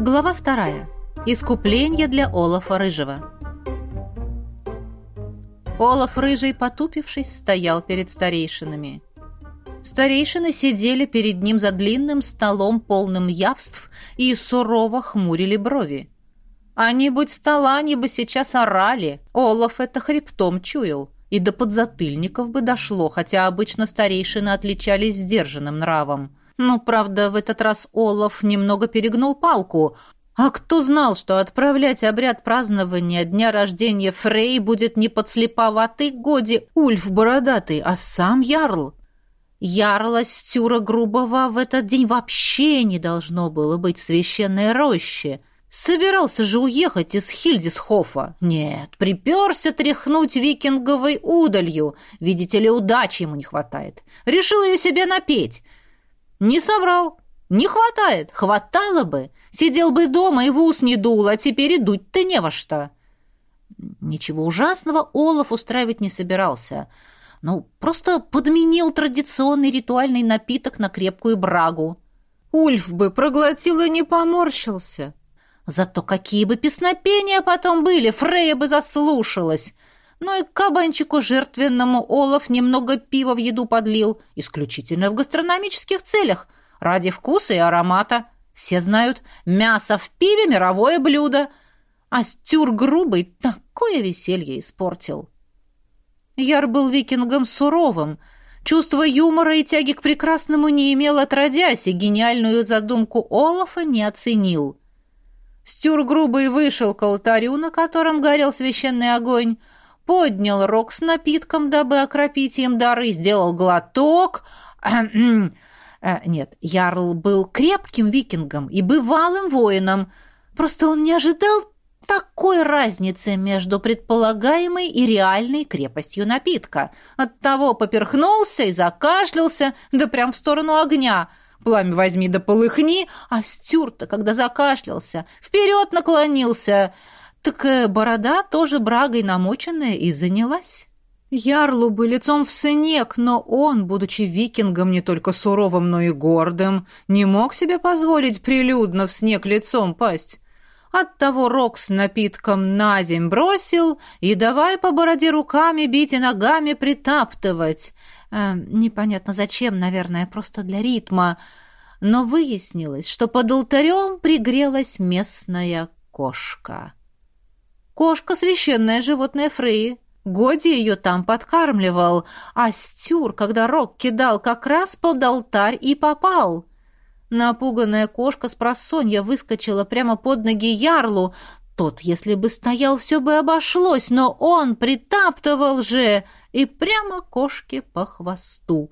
Глава вторая. Искупление для Олафа Рыжего. Олаф Рыжий, потупившись, стоял перед старейшинами. Старейшины сидели перед ним за длинным столом, полным явств, и сурово хмурили брови. Они, будь стола, они бы сейчас орали. Олаф это хребтом чуял. И до подзатыльников бы дошло, хотя обычно старейшины отличались сдержанным нравом. Ну, правда, в этот раз Олаф немного перегнул палку. А кто знал, что отправлять обряд празднования дня рождения Фрей будет не подслеповатый годи Ульф Бородатый, а сам Ярл? Ярла Стюра Грубого в этот день вообще не должно было быть в священной роще — Собирался же уехать из Хильдисхофа. Нет, приперся тряхнуть викинговой удалью. Видите ли, удачи ему не хватает. Решил ее себе напеть. Не соврал. Не хватает. Хватало бы. Сидел бы дома и в ус не дул, а теперь и дуть-то не во что. Ничего ужасного Олаф устраивать не собирался. Ну, просто подменил традиционный ритуальный напиток на крепкую брагу. Ульф бы проглотил и не поморщился. Зато какие бы песнопения потом были, Фрея бы заслушалась. Ну и кабанчику жертвенному Олаф немного пива в еду подлил, исключительно в гастрономических целях, ради вкуса и аромата. Все знают, мясо в пиве — мировое блюдо, а стюр грубый такое веселье испортил. Яр был викингом суровым, чувство юмора и тяги к прекрасному не имел отродясь, и гениальную задумку Олафа не оценил — Стюр грубый вышел к алтарю, на котором горел священный огонь, поднял рог с напитком, дабы окропить им дары, сделал глоток. Э, нет, Ярл был крепким викингом и бывалым воином. Просто он не ожидал такой разницы между предполагаемой и реальной крепостью напитка. Оттого поперхнулся и закашлялся, да прям в сторону огня — Пламя возьми да полыхни, а Стюрт, когда закашлялся, вперед наклонился. Так э, борода тоже брагой намоченная и занялась. Ярлу бы лицом в снег, но он, будучи викингом не только суровым, но и гордым, не мог себе позволить прилюдно в снег лицом пасть. Оттого рог с напитком на земь бросил и давай по бороде руками бить и ногами притаптывать. Э, непонятно зачем, наверное, просто для ритма. Но выяснилось, что под алтарем пригрелась местная кошка. Кошка — священное животное Фреи. Годи ее там подкармливал, а Стюр, когда рог кидал, как раз под алтарь и попал. Напуганная кошка с просонья выскочила прямо под ноги ярлу. Тот, если бы стоял, все бы обошлось, но он притаптывал же и прямо кошке по хвосту.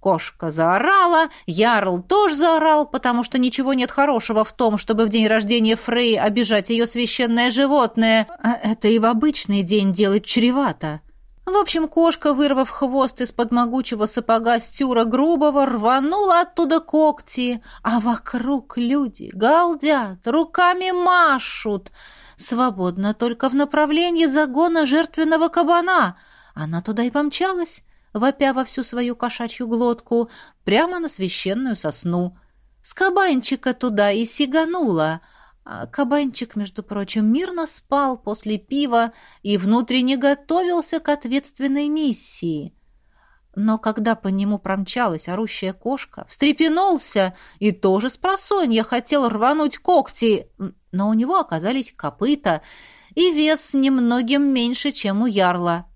Кошка заорала, Ярл тоже заорал, потому что ничего нет хорошего в том, чтобы в день рождения Фрей обижать ее священное животное. А это и в обычный день делать чревато. В общем, кошка, вырвав хвост из-под могучего сапога Стюра Грубого, рванула оттуда когти, а вокруг люди галдят, руками машут. Свободно только в направлении загона жертвенного кабана — она туда и помчалась, вопя во всю свою кошачью глотку, прямо на священную сосну. С кабанчика туда и сиганула. А кабанчик, между прочим, мирно спал после пива и внутренне готовился к ответственной миссии. Но когда по нему промчалась орущая кошка, встрепенулся и тоже с просонья хотел рвануть когти, но у него оказались копыта и вес немногим меньше, чем у ярла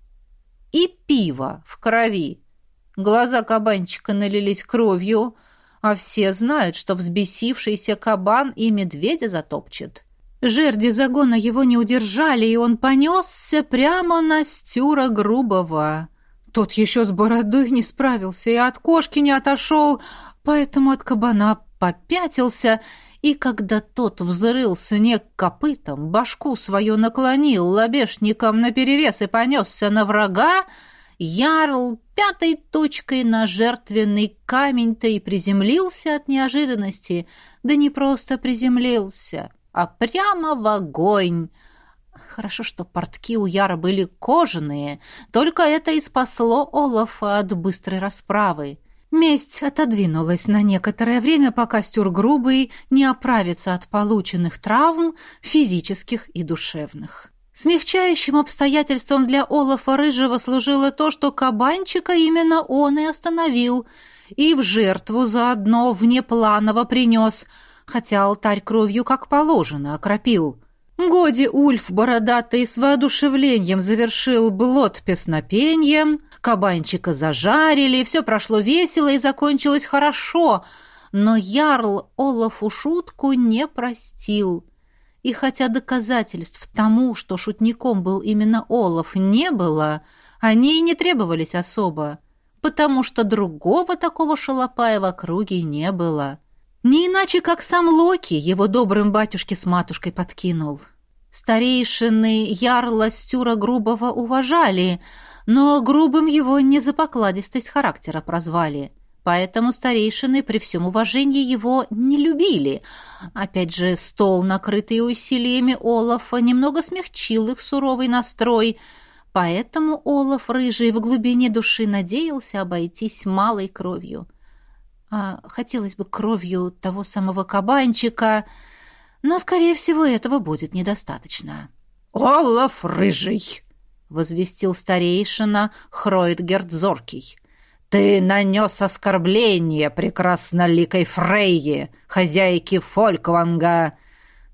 и пиво в крови. Глаза кабанчика налились кровью, а все знают, что взбесившийся кабан и медведя затопчет. Жерди загона его не удержали, и он понесся прямо на Стюра Грубого. Тот еще с бородой не справился и от кошки не отошел, поэтому от кабана попятился и когда тот взрыл снег копытом, башку свою наклонил лобешником наперевес и понесся на врага, Ярл пятой точкой на жертвенный камень-то и приземлился от неожиданности, да не просто приземлился, а прямо в огонь. Хорошо, что портки у Яра были кожаные, только это и спасло Олафа от быстрой расправы. Месть отодвинулась на некоторое время, пока Стюр Грубый не оправится от полученных травм, физических и душевных. Смягчающим обстоятельством для Олафа Рыжего служило то, что кабанчика именно он и остановил, и в жертву заодно внепланово принес, хотя алтарь кровью, как положено, окропил. Годи Ульф бородатый с воодушевлением завершил блот песнопением — Кабанчика зажарили, все прошло весело и закончилось хорошо, но Ярл Олафу шутку не простил. И хотя доказательств тому, что шутником был именно Олаф, не было, они и не требовались особо, потому что другого такого шалопая в округе не было. Не иначе, как сам Локи его добрым батюшке с матушкой подкинул. Старейшины Ярла Стюра Грубого уважали — но грубым его не за покладистость характера прозвали. Поэтому старейшины при всем уважении его не любили. Опять же, стол, накрытый усилиями Олафа, немного смягчил их суровый настрой, поэтому Олаф, рыжий, в глубине души надеялся обойтись малой кровью. А хотелось бы кровью того самого кабанчика, но, скорее всего, этого будет недостаточно. «Олаф рыжий!» возвестил старейшина Хроидгерд Зоркий. «Ты нанес оскорбление прекрасноликой Фрейе, хозяйке Фолькванга.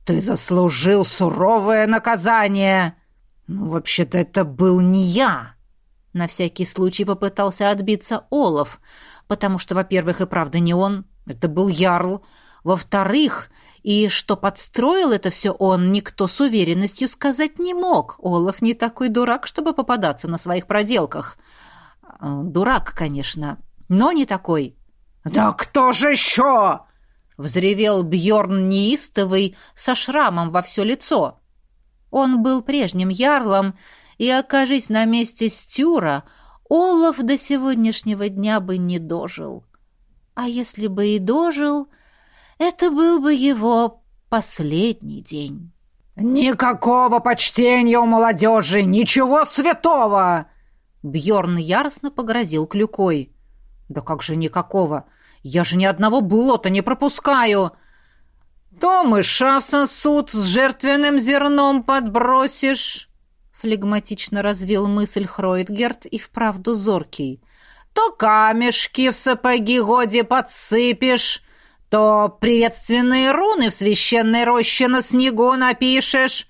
Ты заслужил суровое наказание. Ну, вообще-то это был не я». На всякий случай попытался отбиться Олаф, потому что, во-первых, и правда не он, это был Ярл. Во-вторых, и что подстроил это все он, никто с уверенностью сказать не мог. Олаф не такой дурак, чтобы попадаться на своих проделках. Э, дурак, конечно, но не такой. «Да кто же еще?» — взревел Бьорн неистовый со шрамом во все лицо. Он был прежним ярлом, и, окажись на месте Стюра, Олаф до сегодняшнего дня бы не дожил. А если бы и дожил, это был бы его последний день. «Никакого почтения у молодежи! Ничего святого!» Бьорн яростно погрозил клюкой. «Да как же никакого? Я же ни одного блота не пропускаю!» «То мыша в сосуд с жертвенным зерном подбросишь!» Флегматично развил мысль Хроидгерт и вправду зоркий. «То камешки в сапоги годи подсыпешь!» То приветственные руны в священной роще на снегу напишешь».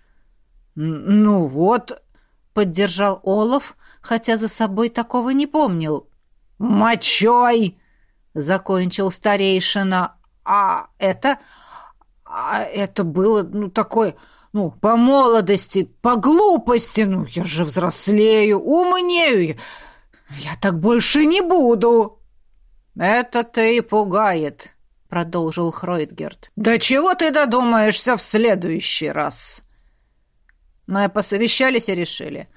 «Ну вот», — поддержал Олаф, хотя за собой такого не помнил. «Мочой!» — закончил старейшина. «А это... А это было, ну, такое... Ну, по молодости, по глупости. Ну, я же взрослею, умнею. Я так больше не буду». «Это-то и пугает», — продолжил Хроидгерт. «Да чего ты додумаешься в следующий раз?» Мы посовещались и решили.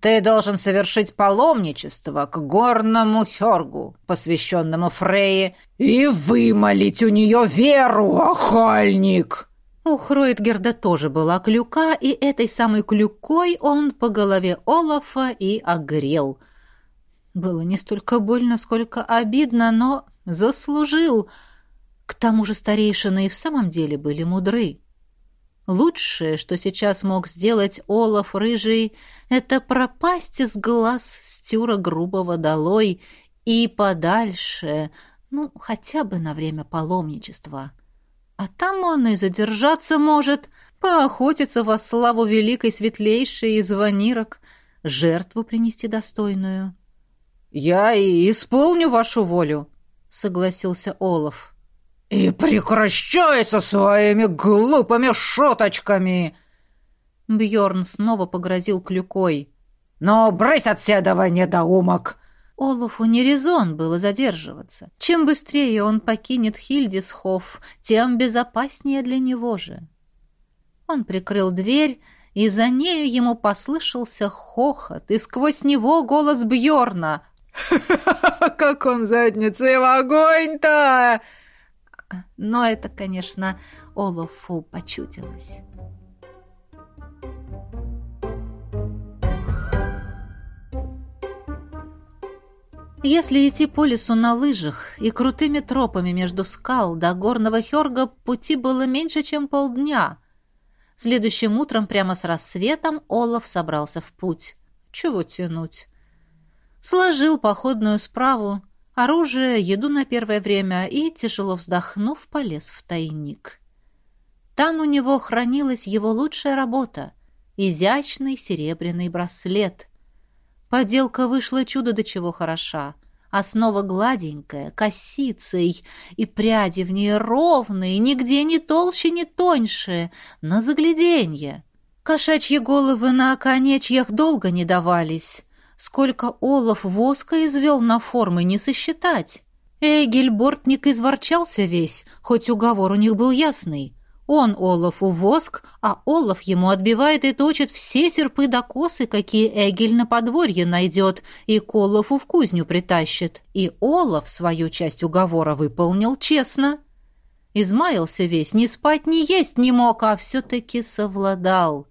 Ты должен совершить паломничество к горному Хёргу, посвященному Фрейе, и вымолить у нее веру, охальник!» У Хроидгерда тоже была клюка, и этой самой клюкой он по голове Олафа и огрел. Было не столько больно, сколько обидно, но заслужил — к тому же старейшины и в самом деле были мудры. Лучшее, что сейчас мог сделать Олаф Рыжий, это пропасть из глаз стюра грубого долой и подальше, ну, хотя бы на время паломничества. А там он и задержаться может, поохотиться во славу великой светлейшей из ванирок, жертву принести достойную. — Я и исполню вашу волю, — согласился Олаф. «И прекращай со своими глупыми шуточками!» Бьорн снова погрозил клюкой. «Но брысь от седова, недоумок!» Олафу не резон было задерживаться. Чем быстрее он покинет Хильдисхоф, тем безопаснее для него же. Он прикрыл дверь, и за нею ему послышался хохот, и сквозь него голос Бьорна. «Как он задницей в огонь-то!» Но это, конечно, Олафу почудилось. Если идти по лесу на лыжах и крутыми тропами между скал до горного Хёрга пути было меньше, чем полдня. Следующим утром прямо с рассветом Олаф собрался в путь. Чего тянуть? Сложил походную справу, оружие, еду на первое время и, тяжело вздохнув, полез в тайник. Там у него хранилась его лучшая работа — изящный серебряный браслет. Поделка вышла чудо до чего хороша. Основа гладенькая, косицей, и пряди в ней ровные, нигде не толще, не тоньше, на загляденье. Кошачьи головы на оконечьях долго не давались. Сколько олов воска извел на формы, не сосчитать. Эгель Бортник изворчался весь, хоть уговор у них был ясный. Он Олафу воск, а Олаф ему отбивает и точит все серпы да косы, какие Эгель на подворье найдет, и к Олафу в кузню притащит. И Олаф свою часть уговора выполнил честно. Измаялся весь, ни спать, ни есть не мог, а все-таки совладал.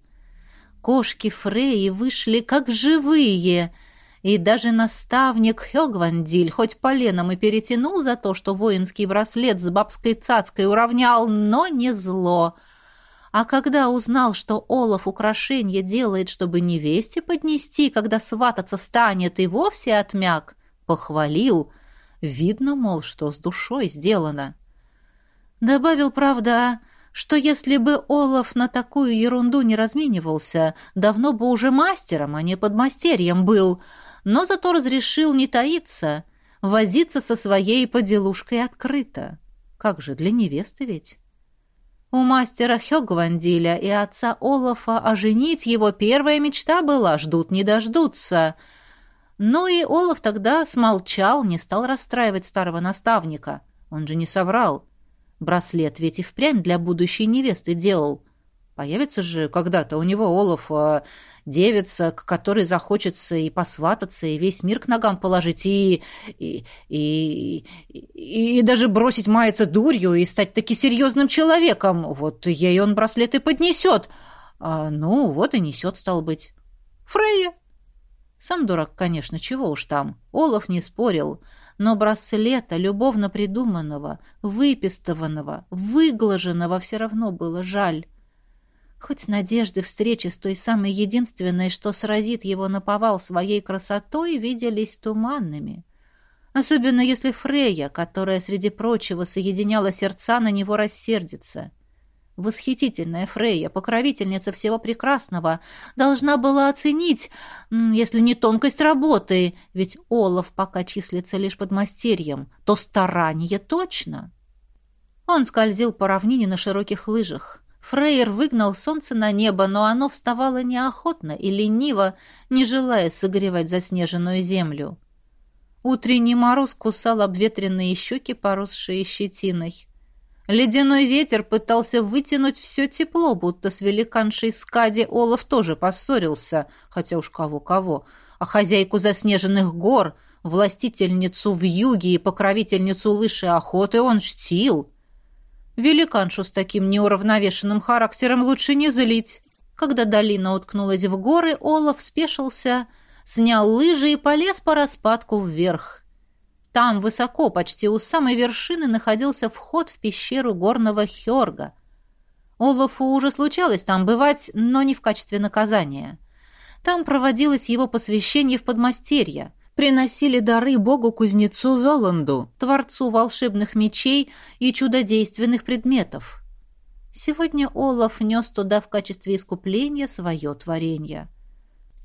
Кошки Фреи вышли как живые — и даже наставник Хёгвандиль хоть поленом и перетянул за то, что воинский браслет с бабской цацкой уравнял, но не зло. А когда узнал, что Олаф украшение делает, чтобы невесте поднести, когда свататься станет, и вовсе отмяк, похвалил. Видно, мол, что с душой сделано. Добавил, правда, что если бы Олаф на такую ерунду не разменивался, давно бы уже мастером, а не подмастерьем был — но зато разрешил не таиться, возиться со своей поделушкой открыто. Как же, для невесты ведь. У мастера Хёгвандиля и отца Олафа оженить его первая мечта была, ждут не дождутся. Ну и Олаф тогда смолчал, не стал расстраивать старого наставника. Он же не соврал. Браслет ведь и впрямь для будущей невесты делал. Появится же когда-то у него Олафа девица, к которой захочется и посвататься, и весь мир к ногам положить, и, и, и, и, и даже бросить маяться дурью и стать таки серьезным человеком. Вот ей он браслет и поднесет. А, ну, вот и несет, стал быть. Фрейя. Сам дурак, конечно, чего уж там. Олаф не спорил. Но браслета, любовно придуманного, выпистованного, выглаженного все равно было жаль. Хоть надежды встречи с той самой единственной, что сразит его наповал своей красотой, виделись туманными. Особенно если Фрея, которая, среди прочего, соединяла сердца, на него рассердится. Восхитительная Фрея, покровительница всего прекрасного, должна была оценить, если не тонкость работы, ведь Олаф пока числится лишь под мастерьем, то старание точно. Он скользил по равнине на широких лыжах. Фрейер выгнал солнце на небо, но оно вставало неохотно и лениво, не желая согревать заснеженную землю. Утренний мороз кусал обветренные щеки, поросшие щетиной. Ледяной ветер пытался вытянуть все тепло, будто с великаншей Скади Олаф тоже поссорился, хотя уж кого-кого, а хозяйку заснеженных гор, властительницу в юге и покровительницу лыши охоты он штил — Великаншу с таким неуравновешенным характером лучше не злить. Когда долина уткнулась в горы, Олаф спешился, снял лыжи и полез по распадку вверх. Там, высоко, почти у самой вершины, находился вход в пещеру горного Хёрга. Олафу уже случалось там бывать, но не в качестве наказания. Там проводилось его посвящение в подмастерье приносили дары богу-кузнецу Веланду, творцу волшебных мечей и чудодейственных предметов. Сегодня Олаф нес туда в качестве искупления свое творение.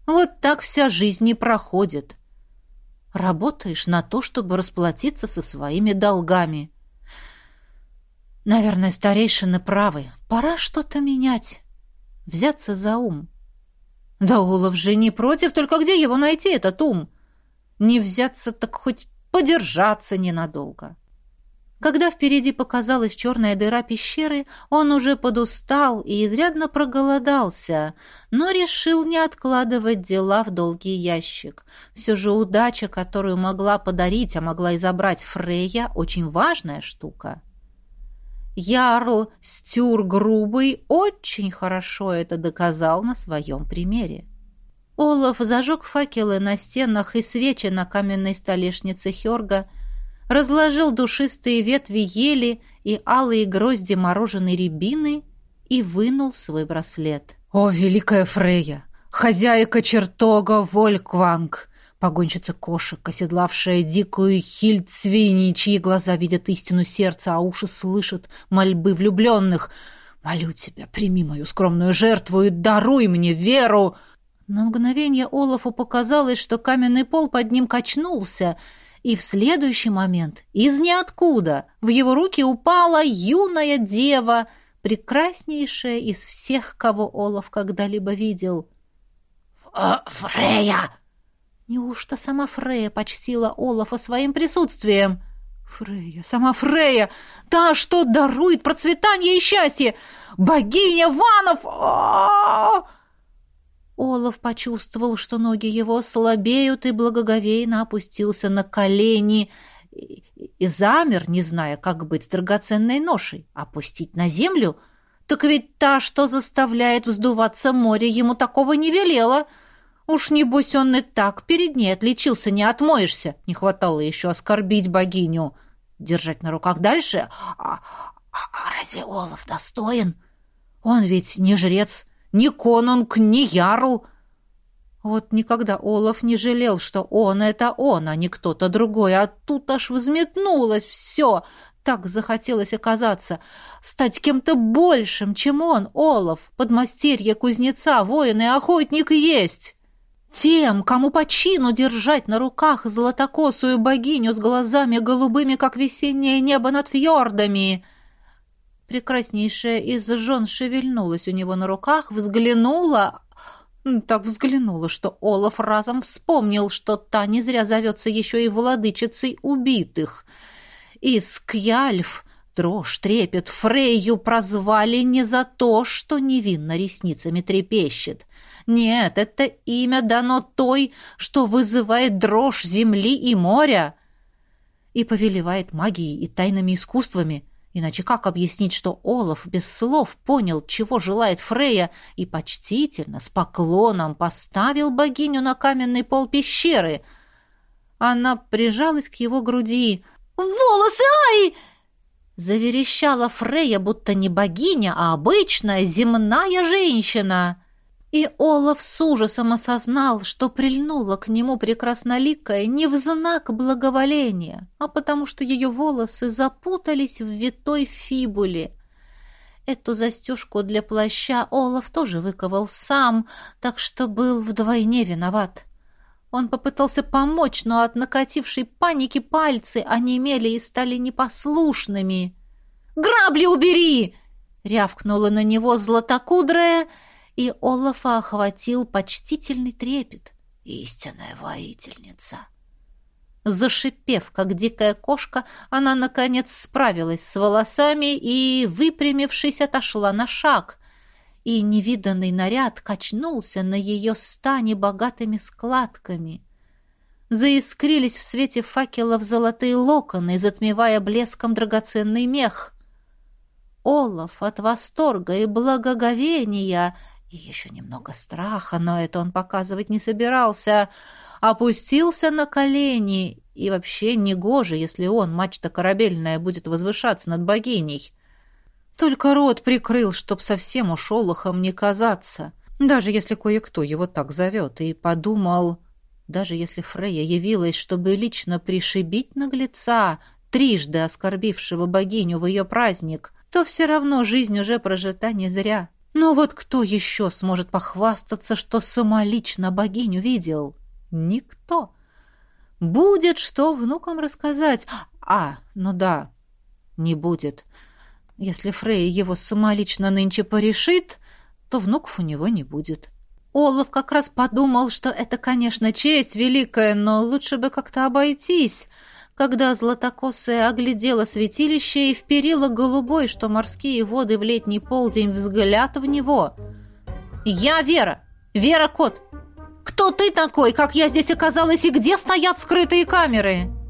Вот так вся жизнь не проходит. Работаешь на то, чтобы расплатиться со своими долгами. Наверное, старейшины правы. Пора что-то менять. Взяться за ум. Да Олаф же не против, только где его найти, этот ум? Не взяться, так хоть подержаться ненадолго. Когда впереди показалась черная дыра пещеры, он уже подустал и изрядно проголодался, но решил не откладывать дела в долгий ящик. Все же удача, которую могла подарить, а могла и забрать Фрея, очень важная штука. Ярл Стюр Грубый очень хорошо это доказал на своем примере. Олаф зажег факелы на стенах и свечи на каменной столешнице Херга, разложил душистые ветви ели и алые грозди мороженой рябины и вынул свой браслет. «О, великая Фрея! Хозяйка чертога Волькванг!» Погонщица кошек, оседлавшая дикую хильд свиньи, чьи глаза видят истину сердца, а уши слышат мольбы влюбленных. «Молю тебя, прими мою скромную жертву и даруй мне веру!» На мгновение Олафу показалось, что каменный пол под ним качнулся, и в следующий момент из ниоткуда в его руки упала юная дева, прекраснейшая из всех, кого Олаф когда-либо видел. «Фрея!» Неужто сама Фрея почтила Олафа своим присутствием? Фрея, сама Фрея, та, что дарует процветание и счастье! Богиня Ванов! А -а -а Олаф почувствовал, что ноги его слабеют, и благоговейно опустился на колени и замер, не зная, как быть с драгоценной ношей. Опустить на землю? Так ведь та, что заставляет вздуваться море, ему такого не велела — Уж небось он и так перед ней отличился, не отмоешься. Не хватало еще оскорбить богиню. Держать на руках дальше? А, а, а разве Олаф достоин? Он ведь не жрец, не конунг, не ярл. Вот никогда Олаф не жалел, что он — это он, а не кто-то другой. А тут аж взметнулось все. Так захотелось оказаться, стать кем-то большим, чем он, Олаф, подмастерье кузнеца, воин и охотник есть. Тем, кому по чину держать на руках золотокосую богиню с глазами голубыми, как весеннее небо над фьордами. Прекраснейшая из жен шевельнулась у него на руках, взглянула, так взглянула, что Олаф разом вспомнил, что та не зря зовется еще и владычицей убитых. И Скьяльф, дрожь, трепет, Фрейю прозвали не за то, что невинно ресницами трепещет — нет, это имя дано той, что вызывает дрожь земли и моря и повелевает магией и тайными искусствами. Иначе как объяснить, что Олаф без слов понял, чего желает Фрея, и почтительно, с поклоном поставил богиню на каменный пол пещеры? Она прижалась к его груди. «Волосы, ай!» Заверещала Фрея, будто не богиня, а обычная земная женщина. И Олаф с ужасом осознал, что прильнула к нему прекрасноликая не в знак благоволения, а потому что ее волосы запутались в витой фибуле. Эту застежку для плаща Олаф тоже выковал сам, так что был вдвойне виноват. Он попытался помочь, но от накатившей паники пальцы онемели и стали непослушными. «Грабли убери!» — рявкнула на него златокудрая — и Олафа охватил почтительный трепет. Истинная воительница. Зашипев, как дикая кошка, она, наконец, справилась с волосами и, выпрямившись, отошла на шаг. И невиданный наряд качнулся на ее стане богатыми складками. Заискрились в свете факелов золотые локоны, затмевая блеском драгоценный мех. Олаф от восторга и благоговения — и еще немного страха, но это он показывать не собирался. Опустился на колени, и вообще негоже, если он, мачта корабельная, будет возвышаться над богиней. Только рот прикрыл, чтоб совсем уж олухом не казаться, даже если кое-кто его так зовет, и подумал, даже если Фрея явилась, чтобы лично пришибить наглеца, трижды оскорбившего богиню в ее праздник, то все равно жизнь уже прожита не зря. Но вот кто еще сможет похвастаться, что самолично богиню видел? Никто. Будет что внукам рассказать. А, ну да, не будет. Если Фрей его самолично нынче порешит, то внуков у него не будет. Олаф как раз подумал, что это, конечно, честь великая, но лучше бы как-то обойтись — когда златокосая оглядела святилище и вперила голубой, что морские воды в летний полдень, взгляд в него. «Я Вера! Вера Кот! Кто ты такой, как я здесь оказалась и где стоят скрытые камеры?»